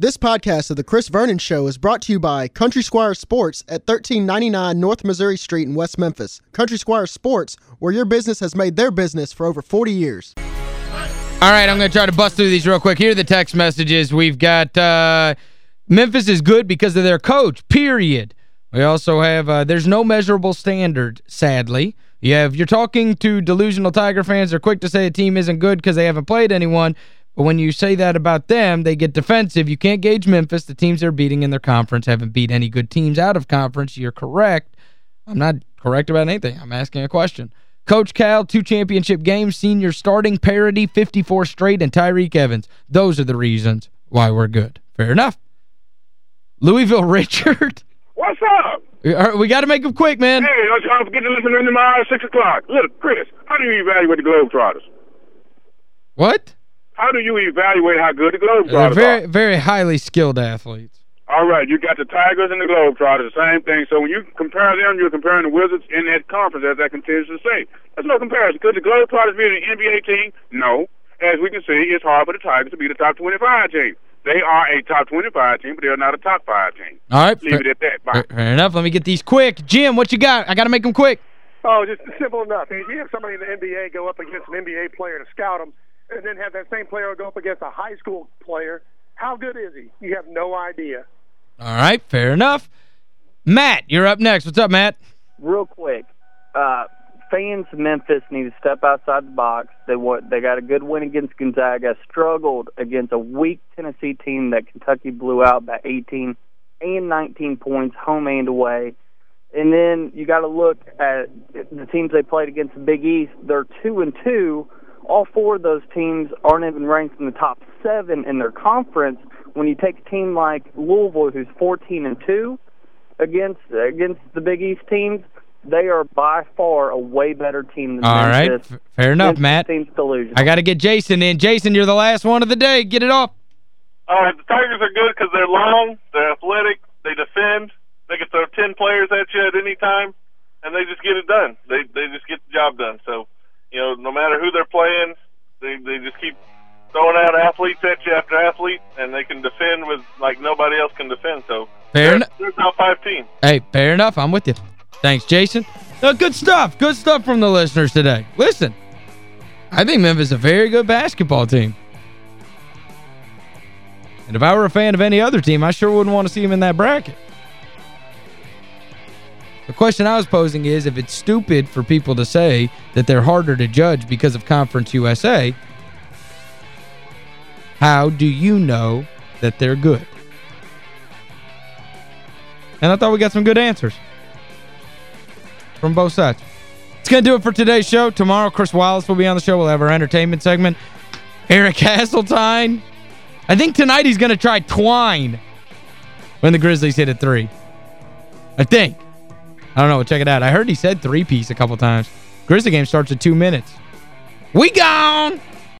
This podcast of The Chris Vernon Show is brought to you by Country Squire Sports at 1399 North Missouri Street in West Memphis. Country Squire Sports, where your business has made their business for over 40 years. All right, I'm going to try to bust through these real quick. Here are the text messages. We've got uh, Memphis is good because of their coach, period. We also have uh, there's no measurable standard, sadly. You have, you're talking to delusional Tiger fans. They're quick to say a team isn't good because they haven't played anyone. But when you say that about them, they get defensive. You can't gauge Memphis. The teams they're beating in their conference haven't beat any good teams out of conference. You're correct. I'm not correct about anything. I'm asking a question. Coach Cal, two championship games, senior starting parity, 54 straight, and Tyreke Evans. Those are the reasons why we're good. Fair enough. Louisville Richard. What's up? We got to make them quick, man. Hey, don't forget to listen to tomorrow at 6 o'clock. Look, Chris, how do you evaluate the Globetrotters? What? How do you evaluate how good the Globetrotters uh, They're very, are? very highly skilled athletes. All right, you got the Tigers and the Globetrotters, the same thing. So when you compare them, you're comparing the Wizards in that conference, as I continue to say. There's no comparison. Could the Globetrotters be an NBA team? No. As we can see, it's hard for the Tigers to be the top 25 team. They are a top 25 team, but they're not a top 5 team. All right. Leave it at that. Bye. Fair enough. Let me get these quick. Jim, what you got? I got to make them quick. Oh, just simple enough. If you have somebody in the NBA go up against an NBA player to scout him, and then have that same player go up against a high school player, how good is he? You have no idea. All right, fair enough. Matt, you're up next. What's up, Matt? Real quick, uh, fans of Memphis need to step outside the box. They want they got a good win against Gonzaga, struggled against a weak Tennessee team that Kentucky blew out by 18 and 19 points, home and away. And then you got to look at the teams they played against the Big East. They're two and two. All four of those teams aren't even ranked in the top seven in their conference. When you take a team like Louisville, who's 14 and two, against against the Big East teams, they are by far a way better team than All right, Memphis. F fair enough, Memphis Matt. Seems delusional. I got to get Jason in. Jason, you're the last one of the day. Get it off. All right, the Tigers are good because they're long, they're athletic, they defend, they can throw ten players at you at any time, and they just get it done. They they just get the job done. So, you know, no matter who they're playing, they they just keep throwing out athletes at you after athlete, and they can defend with like nobody else can defend. So, Fair enough. they're top five team. Hey, fair enough. I'm with you. Thanks, Jason. Uh, good stuff. Good stuff from the listeners today. Listen, I think Memphis is a very good basketball team. And if I were a fan of any other team, I sure wouldn't want to see them in that bracket. The question I was posing is if it's stupid for people to say that they're harder to judge because of Conference USA, how do you know that they're good? And I thought we got some good answers from both sides. It's going to do it for today's show. Tomorrow, Chris Wallace will be on the show. We'll have our entertainment segment. Eric Hasseltine. I think tonight he's going to try twine when the Grizzlies hit a three. I think. I don't know. Check it out. I heard he said three-piece a couple times. Grizzly game starts at two minutes. We gone!